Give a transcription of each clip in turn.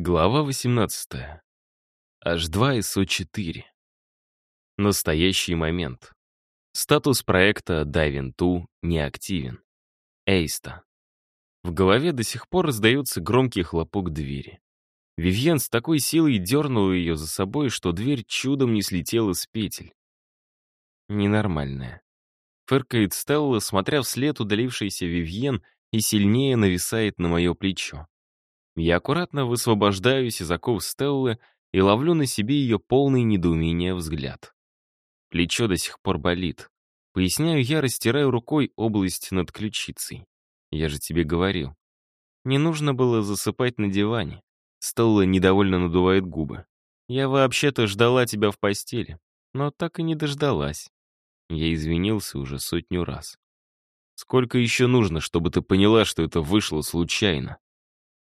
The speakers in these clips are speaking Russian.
Глава 18. H2 SO4. Настоящий момент. Статус проекта Diving 2 неактивен. Эйста. В голове до сих пор раздается громкий хлопок двери. Вивьен с такой силой дернула ее за собой, что дверь чудом не слетела с петель. Ненормальная. Фыркает Стелла, смотря вслед удалившейся Вивьен и сильнее нависает на мое плечо. Я аккуратно высвобождаюсь из оков Стеллы и ловлю на себе ее полный недоумения взгляд. Плечо до сих пор болит. Поясняю я, растираю рукой область над ключицей. Я же тебе говорил. Не нужно было засыпать на диване. Стелла недовольно надувает губы. Я вообще-то ждала тебя в постели, но так и не дождалась. Я извинился уже сотню раз. Сколько еще нужно, чтобы ты поняла, что это вышло случайно?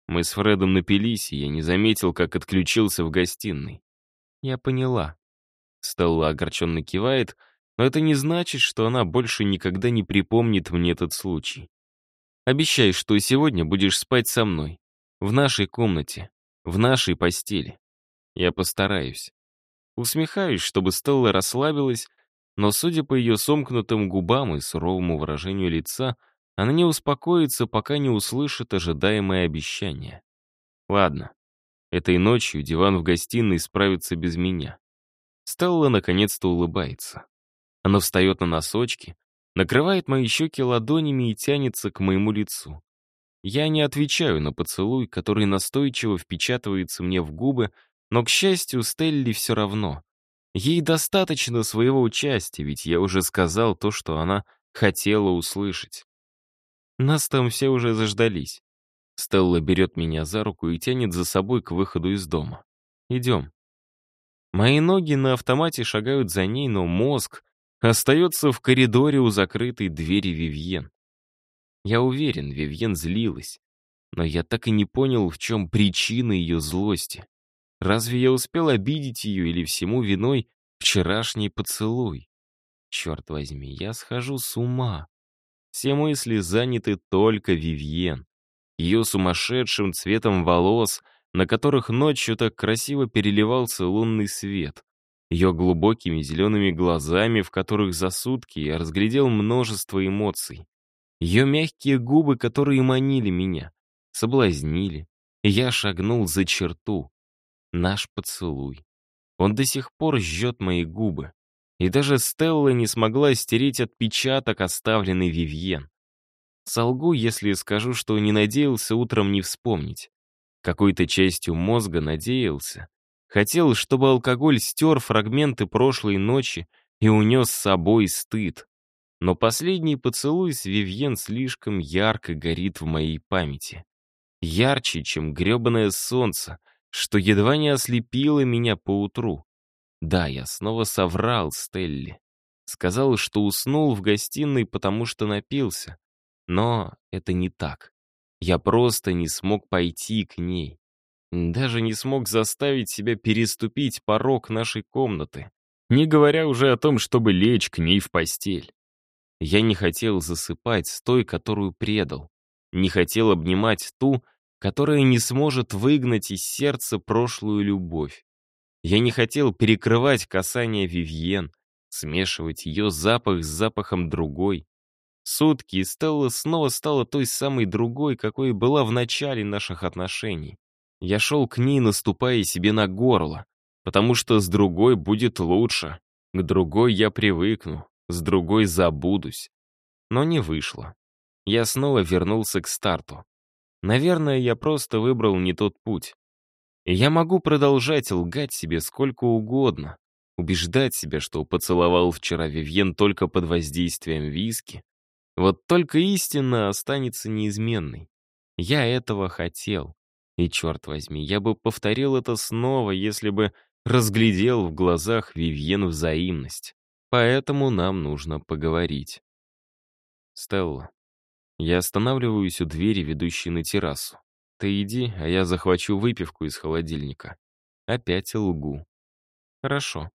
Мы с Фредом напились, и я не заметил, как отключился в гостиной. Я поняла. Стелла огорченно кивает, но это не значит, что она больше никогда не припомнит мне этот случай. Обещай, что сегодня будешь спать со мной. В нашей комнате. В нашей постели. Я постараюсь. Усмехаюсь, чтобы Стелла расслабилась, но, судя по ее сомкнутым губам и суровому выражению лица, она не успокоится, пока не услышит ожидаемое обещание. Ладно, этой ночью диван в гостиной справится без меня. Стелла наконец-то улыбается. Она встает на носочки, накрывает мои щеки ладонями и тянется к моему лицу. Я не отвечаю на поцелуй, который настойчиво впечатывается мне в губы, но, к счастью, Стелли все равно. Ей достаточно своего участия, ведь я уже сказал то, что она хотела услышать. Нас там все уже заждались. Стелла берет меня за руку и тянет за собой к выходу из дома. Идем. Мои ноги на автомате шагают за ней, но мозг остается в коридоре у закрытой двери Вивьен. Я уверен, Вивьен злилась, но я так и не понял, в чем причина ее злости. Разве я успел обидеть ее или всему виной вчерашний поцелуй? Черт возьми, я схожу с ума. Все мысли заняты только Вивьен. Ее сумасшедшим цветом волос, на которых ночью так красиво переливался лунный свет. Ее глубокими зелеными глазами, в которых за сутки я разглядел множество эмоций. Ее мягкие губы, которые манили меня, соблазнили. Я шагнул за черту. Наш поцелуй. Он до сих пор жжет мои губы. И даже Стелла не смогла стереть отпечаток, оставленный Вивьен. Солгу, если скажу, что не надеялся утром не вспомнить. Какой-то частью мозга надеялся. Хотел, чтобы алкоголь стер фрагменты прошлой ночи и унес с собой стыд. Но последний поцелуй с Вивьен слишком ярко горит в моей памяти. Ярче, чем гребаное солнце, что едва не ослепило меня поутру. Да, я снова соврал Стелли. Сказал, что уснул в гостиной, потому что напился. Но это не так. Я просто не смог пойти к ней. Даже не смог заставить себя переступить порог нашей комнаты, не говоря уже о том, чтобы лечь к ней в постель. Я не хотел засыпать с той, которую предал. Не хотел обнимать ту, которая не сможет выгнать из сердца прошлую любовь. Я не хотел перекрывать касание Вивьен, смешивать ее запах с запахом другой. Сутки, Стелла снова стала той самой другой, какой была в начале наших отношений. Я шел к ней, наступая себе на горло, потому что с другой будет лучше. К другой я привыкну, с другой забудусь. Но не вышло. Я снова вернулся к старту. Наверное, я просто выбрал не тот путь. И я могу продолжать лгать себе сколько угодно, убеждать себя, что поцеловал вчера Вивьен только под воздействием виски. Вот только истина останется неизменной. Я этого хотел. И, черт возьми, я бы повторил это снова, если бы разглядел в глазах Вивьен взаимность. Поэтому нам нужно поговорить. Стелла. Я останавливаюсь у двери, ведущей на террасу. Ты иди, а я захвачу выпивку из холодильника. Опять лгу. Хорошо.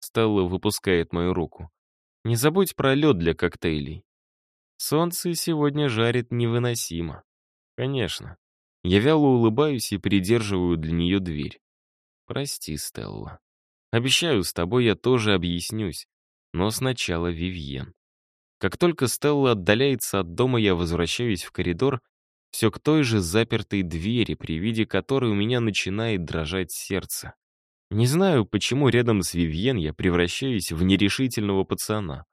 Стелла выпускает мою руку. Не забудь про лед для коктейлей. Солнце сегодня жарит невыносимо. Конечно. Я вяло улыбаюсь и придерживаю для нее дверь. Прости, Стелла. Обещаю, с тобой я тоже объяснюсь. Но сначала Вивьен. Как только Стелла отдаляется от дома, я возвращаюсь в коридор, все к той же запертой двери, при виде которой у меня начинает дрожать сердце. Не знаю, почему рядом с Вивьен я превращаюсь в нерешительного пацана.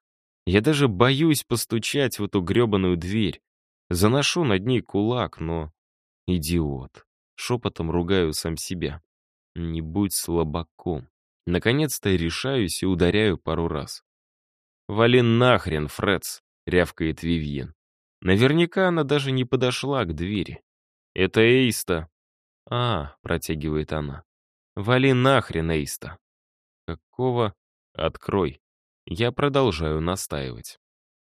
Я даже боюсь постучать в эту гребаную дверь. Заношу над ней кулак, но... Идиот. Шепотом ругаю сам себя. Не будь слабаком. Наконец-то решаюсь и ударяю пару раз. «Вали нахрен, Фредс!» — рявкает Вивьен. Наверняка она даже не подошла к двери. «Это Эйста». «А», — протягивает она. «Вали нахрен, Эйста». «Какого?» «Открой». Я продолжаю настаивать.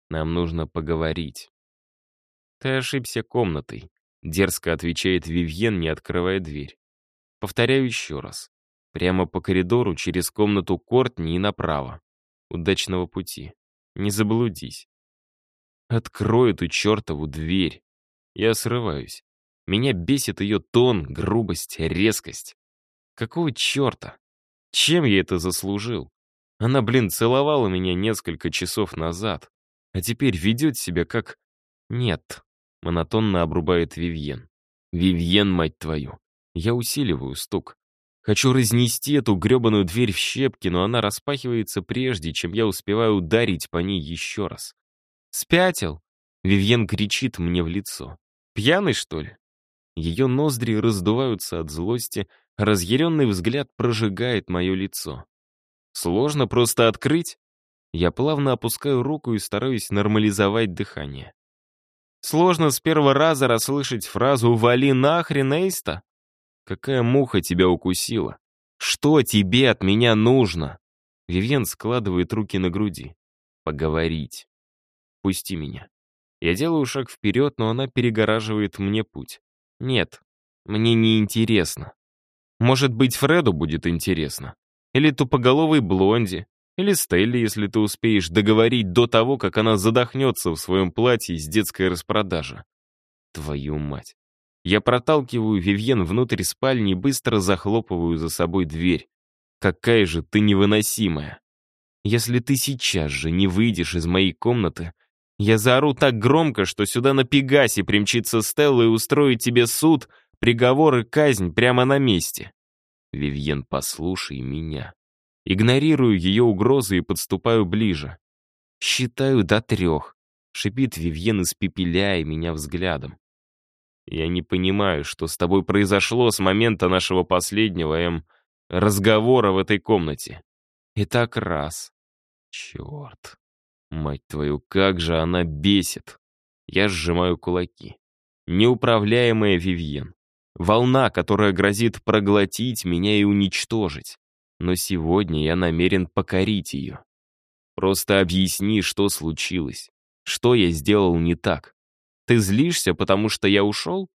Нам нужно поговорить. Ты ошибся комнатой, дерзко отвечает Вивьен, не открывая дверь. Повторяю еще раз. Прямо по коридору, через комнату Кортни и направо. Удачного пути. Не заблудись. Открой эту чертову дверь. Я срываюсь. Меня бесит ее тон, грубость, резкость. Какого черта? Чем я это заслужил? Она, блин, целовала меня несколько часов назад, а теперь ведет себя как... Нет, монотонно обрубает Вивьен. Вивьен, мать твою. Я усиливаю стук. Хочу разнести эту гребаную дверь в щепки, но она распахивается прежде, чем я успеваю ударить по ней еще раз. «Спятил?» Вивьен кричит мне в лицо. «Пьяный, что ли?» Ее ноздри раздуваются от злости, разъяренный взгляд прожигает мое лицо. Сложно просто открыть? Я плавно опускаю руку и стараюсь нормализовать дыхание. Сложно с первого раза расслышать фразу «Вали нахрен, Эйста!» Какая муха тебя укусила? Что тебе от меня нужно? Вивьен складывает руки на груди. Поговорить. Пусти меня. Я делаю шаг вперед, но она перегораживает мне путь. Нет, мне не интересно. Может быть, Фреду будет интересно. Или тупоголовой блонди. Или Стелли, если ты успеешь договорить до того, как она задохнется в своем платье из детской распродажи. Твою мать. Я проталкиваю Вивьен внутрь спальни и быстро захлопываю за собой дверь. Какая же ты невыносимая. Если ты сейчас же не выйдешь из моей комнаты, я заору так громко, что сюда на Пегасе примчится Стелла и устроит тебе суд, приговор и казнь прямо на месте. Вивьен, послушай меня. Игнорирую ее угрозы и подступаю ближе. Считаю до трех. Шипит Вивьен, испепеляя меня взглядом. Я не понимаю, что с тобой произошло с момента нашего последнего, эм, разговора в этой комнате. И так раз. Черт. Мать твою, как же она бесит. Я сжимаю кулаки. Неуправляемая Вивьен. Волна, которая грозит проглотить меня и уничтожить. Но сегодня я намерен покорить ее. Просто объясни, что случилось. Что я сделал не так. Ты злишься, потому что я ушел?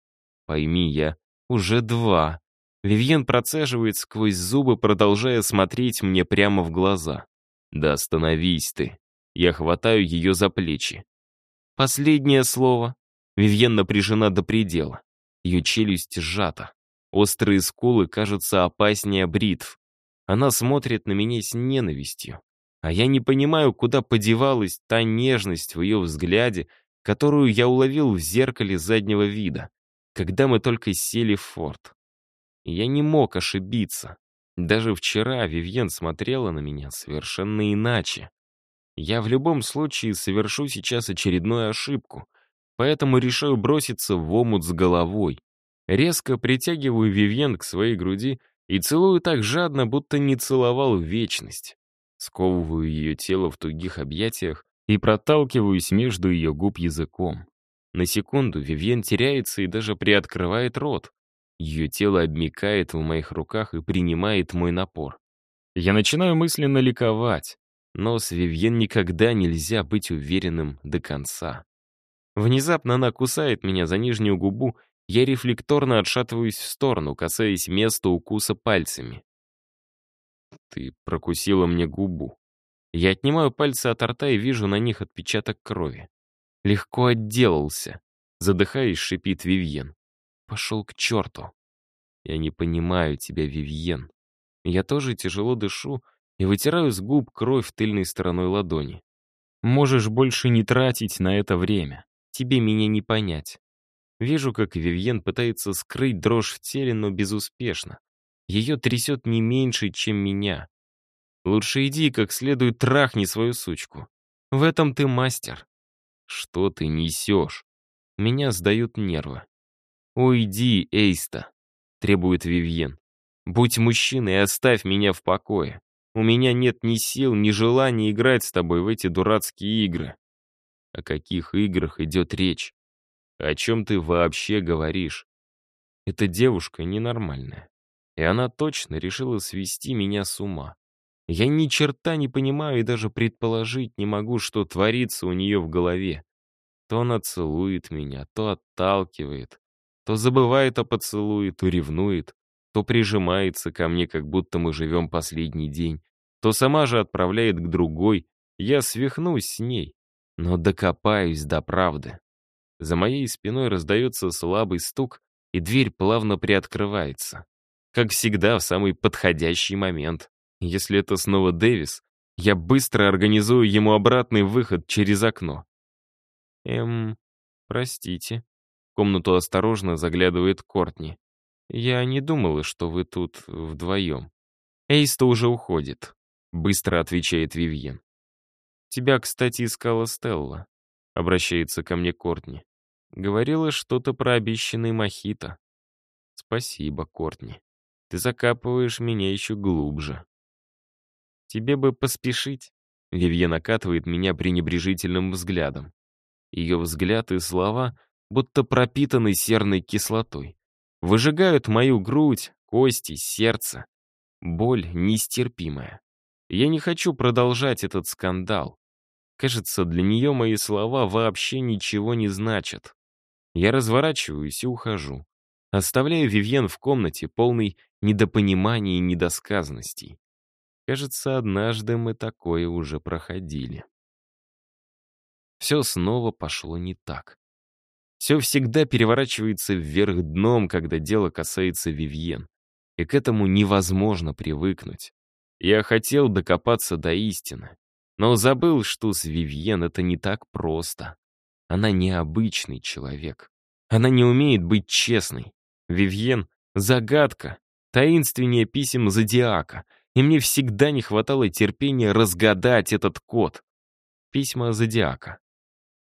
Пойми, я уже два. Вивьен процеживает сквозь зубы, продолжая смотреть мне прямо в глаза. Да остановись ты. Я хватаю ее за плечи. Последнее слово. Вивьен напряжена до предела. Ее челюсть сжата. Острые скулы кажутся опаснее бритв. Она смотрит на меня с ненавистью. А я не понимаю, куда подевалась та нежность в ее взгляде, которую я уловил в зеркале заднего вида, когда мы только сели в форт. я не мог ошибиться. Даже вчера Вивьен смотрела на меня совершенно иначе. Я в любом случае совершу сейчас очередную ошибку, поэтому решаю броситься в омут с головой. Резко притягиваю Вивьен к своей груди и целую так жадно, будто не целовал вечность. Сковываю ее тело в тугих объятиях и проталкиваюсь между ее губ языком. На секунду Вивьен теряется и даже приоткрывает рот. Ее тело обмикает в моих руках и принимает мой напор. Я начинаю мысленно ликовать, но с Вивьен никогда нельзя быть уверенным до конца. Внезапно она кусает меня за нижнюю губу, я рефлекторно отшатываюсь в сторону, касаясь места укуса пальцами. Ты прокусила мне губу. Я отнимаю пальцы от рта и вижу на них отпечаток крови. Легко отделался. Задыхаясь, шипит Вивьен. Пошел к черту. Я не понимаю тебя, Вивьен. Я тоже тяжело дышу и вытираю с губ кровь тыльной стороной ладони. Можешь больше не тратить на это время. Тебе меня не понять. Вижу, как Вивьен пытается скрыть дрожь в теле, но безуспешно. Ее трясет не меньше, чем меня. Лучше иди как следует трахни свою сучку. В этом ты мастер. Что ты несешь? Меня сдают нервы. «Уйди, Эйста», — требует Вивьен. «Будь мужчиной и оставь меня в покое. У меня нет ни сил, ни желания играть с тобой в эти дурацкие игры». О каких играх идет речь? О чем ты вообще говоришь? Эта девушка ненормальная. И она точно решила свести меня с ума. Я ни черта не понимаю и даже предположить не могу, что творится у нее в голове. То она целует меня, то отталкивает, то забывает о поцелуе, то ревнует, то прижимается ко мне, как будто мы живем последний день, то сама же отправляет к другой. Я свихнусь с ней, но докопаюсь до правды. За моей спиной раздается слабый стук, и дверь плавно приоткрывается. Как всегда, в самый подходящий момент. Если это снова Дэвис, я быстро организую ему обратный выход через окно. Эм, простите. В комнату осторожно заглядывает Кортни. Я не думала, что вы тут вдвоем. Эйста уже уходит. Быстро отвечает Вивьен. Тебя, кстати, искала Стелла. Обращается ко мне Кортни. Говорила что-то про обещанный мохито. Спасибо, Кортни. Ты закапываешь меня еще глубже. Тебе бы поспешить. Вивьен накатывает меня пренебрежительным взглядом. Ее взгляд и слова будто пропитаны серной кислотой. Выжигают мою грудь, кости, сердце. Боль нестерпимая. Я не хочу продолжать этот скандал. Кажется, для нее мои слова вообще ничего не значат. Я разворачиваюсь и ухожу. Оставляю Вивьен в комнате, полной недопонимания и недосказанностей. Кажется, однажды мы такое уже проходили. Все снова пошло не так. Все всегда переворачивается вверх дном, когда дело касается Вивьен. И к этому невозможно привыкнуть. Я хотел докопаться до истины, но забыл, что с Вивьен это не так просто. Она необычный человек. Она не умеет быть честной. Вивьен — загадка, таинственнее писем Зодиака, и мне всегда не хватало терпения разгадать этот код. Письма Зодиака.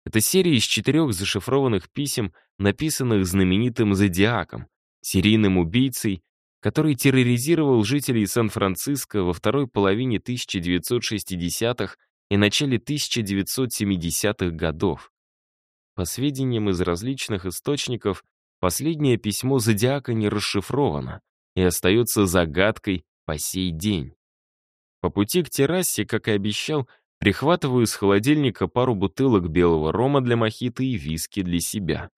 Это серия из четырех зашифрованных писем, написанных знаменитым Зодиаком, серийным убийцей, который терроризировал жителей Сан-Франциско во второй половине 1960-х и начале 1970-х годов. По сведениям из различных источников, последнее письмо Зодиака не расшифровано и остается загадкой по сей день. По пути к террасе, как и обещал, Прихватываю из холодильника пару бутылок белого рома для мохито и виски для себя.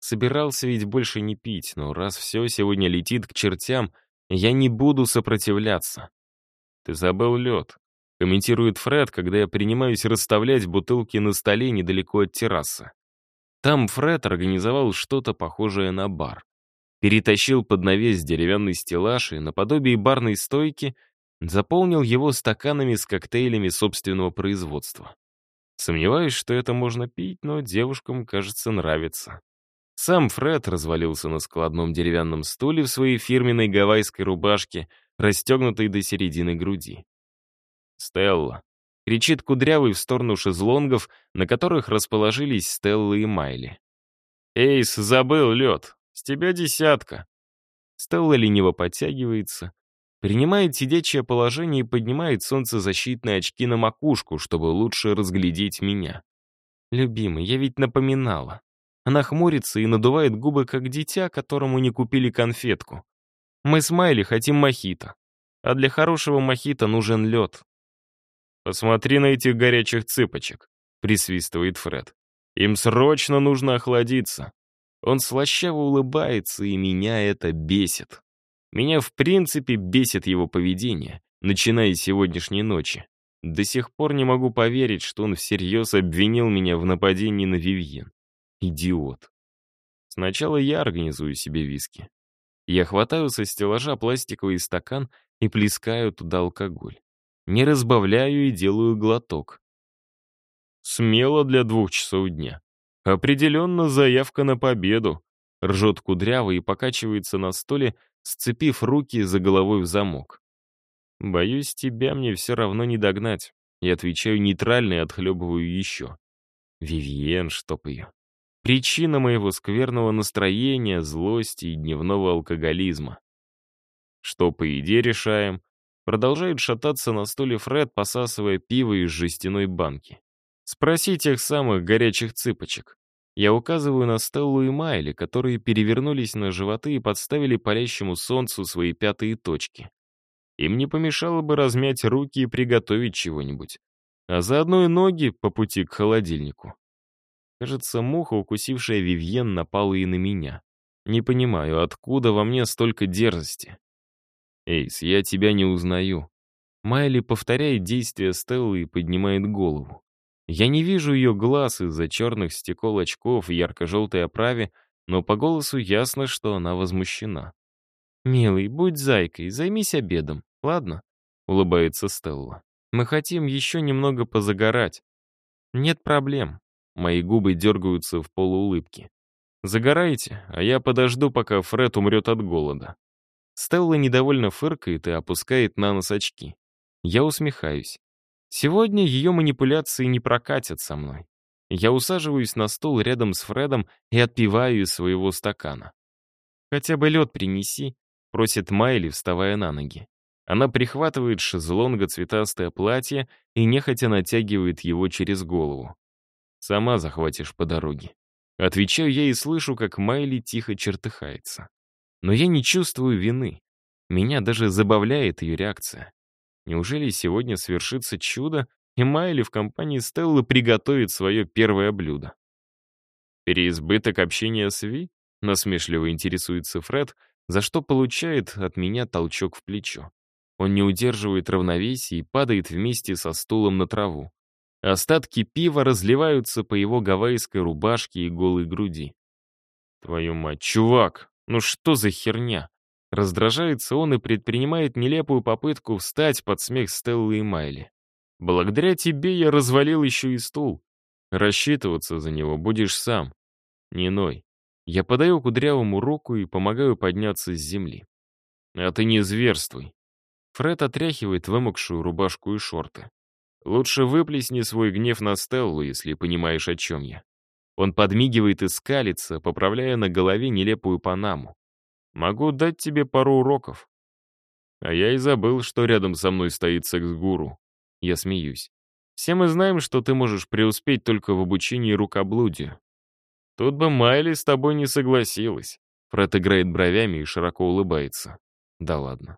Собирался ведь больше не пить, но раз все сегодня летит к чертям, я не буду сопротивляться. «Ты забыл лед», — комментирует Фред, когда я принимаюсь расставлять бутылки на столе недалеко от террасы. Там Фред организовал что-то похожее на бар. Перетащил под навес деревянный стеллаж и наподобие барной стойки — заполнил его стаканами с коктейлями собственного производства. Сомневаюсь, что это можно пить, но девушкам, кажется, нравится. Сам Фред развалился на складном деревянном стуле в своей фирменной гавайской рубашке, расстегнутой до середины груди. «Стелла!» — кричит Кудрявый в сторону шезлонгов, на которых расположились Стелла и Майли. «Эйс, забыл лед! С тебя десятка!» Стелла лениво подтягивается, Принимает сидячее положение и поднимает солнцезащитные очки на макушку, чтобы лучше разглядеть меня. Любимый, я ведь напоминала. Она хмурится и надувает губы, как дитя, которому не купили конфетку. Мы с Майли хотим мохито. А для хорошего мохито нужен лед. «Посмотри на этих горячих цыпочек», — присвистывает Фред. «Им срочно нужно охладиться». Он слащаво улыбается, и меня это бесит. Меня в принципе бесит его поведение, начиная с сегодняшней ночи. До сих пор не могу поверить, что он всерьез обвинил меня в нападении на Вивьен. Идиот. Сначала я организую себе виски. Я хватаю со стеллажа пластиковый стакан и плескаю туда алкоголь. Не разбавляю и делаю глоток. Смело для двух часов дня. Определенно заявка на победу. Ржет кудряво и покачивается на столе, сцепив руки за головой в замок. Боюсь, тебя мне все равно не догнать. Я отвечаю нейтрально и отхлебываю еще. Вивьен, чтоб ее. Причина моего скверного настроения, злости и дневного алкоголизма. Что по идее решаем? Продолжает шататься на стуле Фред, посасывая пиво из жестяной банки. Спроси тех самых горячих цыпочек. Я указываю на Стеллу и Майли, которые перевернулись на животы и подставили палящему солнцу свои пятые точки. Им не помешало бы размять руки и приготовить чего-нибудь. А заодно и ноги по пути к холодильнику. Кажется, муха, укусившая Вивьен, напала и на меня. Не понимаю, откуда во мне столько дерзости. «Эйс, я тебя не узнаю». Майли повторяет действия Стеллы и поднимает голову. Я не вижу ее глаз из-за черных стекол очков и ярко-желтой оправе, но по голосу ясно, что она возмущена. «Милый, будь зайкой, займись обедом, ладно?» — улыбается Стелла. «Мы хотим еще немного позагорать». «Нет проблем». Мои губы дергаются в полуулыбке. «Загорайте, а я подожду, пока Фред умрет от голода». Стелла недовольно фыркает и опускает на нос очки. Я усмехаюсь. Сегодня ее манипуляции не прокатят со мной. Я усаживаюсь на стул рядом с Фредом и отпиваю из своего стакана. «Хотя бы лед принеси», — просит Майли, вставая на ноги. Она прихватывает шезлонга цветастое платье и нехотя натягивает его через голову. «Сама захватишь по дороге». Отвечаю я и слышу, как Майли тихо чертыхается. Но я не чувствую вины. Меня даже забавляет ее реакция. Неужели сегодня свершится чудо, и Майли в компании Стеллы приготовит свое первое блюдо? Переизбыток общения с Ви? Насмешливо интересуется Фред, за что получает от меня толчок в плечо. Он не удерживает равновесия и падает вместе со стулом на траву. Остатки пива разливаются по его гавайской рубашке и голой груди. «Твою мать, чувак, ну что за херня?» Раздражается он и предпринимает нелепую попытку встать под смех Стеллы и Майли. «Благодаря тебе я развалил еще и стул. Рассчитываться за него будешь сам. Не ной. Я подаю кудрявому руку и помогаю подняться с земли. А ты не зверствуй. Фред отряхивает вымокшую рубашку и шорты. Лучше выплесни свой гнев на Стеллу, если понимаешь, о чем я. Он подмигивает и скалится, поправляя на голове нелепую панаму. Могу дать тебе пару уроков. А я и забыл, что рядом со мной стоит секс-гуру. Я смеюсь. Все мы знаем, что ты можешь преуспеть только в обучении рукоблудию. Тут бы Майли с тобой не согласилась. Фред играет бровями и широко улыбается. Да ладно.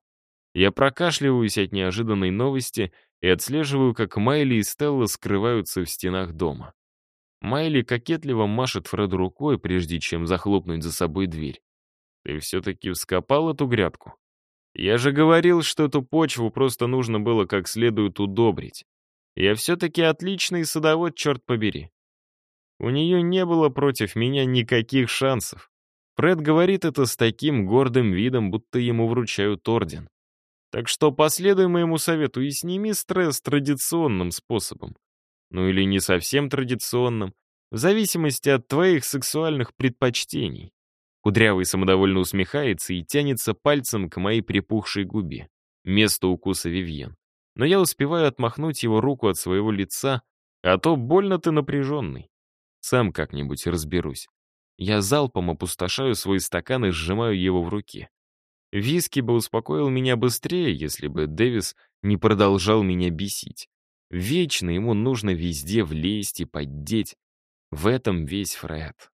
Я прокашливаюсь от неожиданной новости и отслеживаю, как Майли и Стелла скрываются в стенах дома. Майли кокетливо машет Фреду рукой, прежде чем захлопнуть за собой дверь. Ты все-таки вскопал эту грядку? Я же говорил, что эту почву просто нужно было как следует удобрить. Я все-таки отличный садовод, черт побери. У нее не было против меня никаких шансов. Фред говорит это с таким гордым видом, будто ему вручают орден. Так что последуй моему совету и сними стресс традиционным способом. Ну или не совсем традиционным, в зависимости от твоих сексуальных предпочтений. Кудрявый самодовольно усмехается и тянется пальцем к моей припухшей губе. Место укуса Вивьен. Но я успеваю отмахнуть его руку от своего лица, а то больно ты напряженный. Сам как-нибудь разберусь. Я залпом опустошаю свой стакан и сжимаю его в руке. Виски бы успокоил меня быстрее, если бы Дэвис не продолжал меня бесить. Вечно ему нужно везде влезть и поддеть. В этом весь Фред.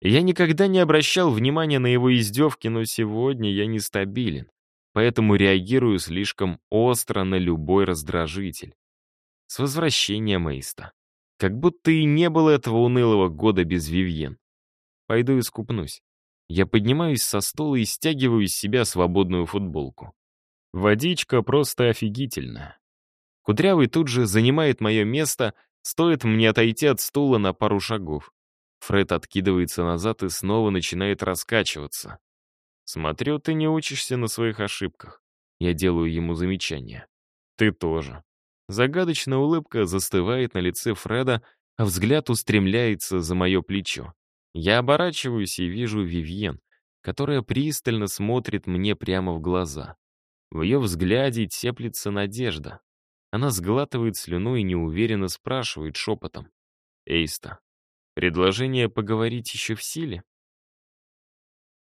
Я никогда не обращал внимания на его издевки, но сегодня я нестабилен, поэтому реагирую слишком остро на любой раздражитель. С возвращением Эйста. Как будто и не было этого унылого года без Вивьен. Пойду искупнусь. Я поднимаюсь со стула и стягиваю из себя свободную футболку. Водичка просто офигительная. Кудрявый тут же занимает мое место, стоит мне отойти от стула на пару шагов. Фред откидывается назад и снова начинает раскачиваться. «Смотрю, ты не учишься на своих ошибках». Я делаю ему замечание. «Ты тоже». Загадочная улыбка застывает на лице Фреда, а взгляд устремляется за мое плечо. Я оборачиваюсь и вижу Вивьен, которая пристально смотрит мне прямо в глаза. В ее взгляде теплится надежда. Она сглатывает слюну и неуверенно спрашивает шепотом. «Эйста, предложение поговорить еще в силе?»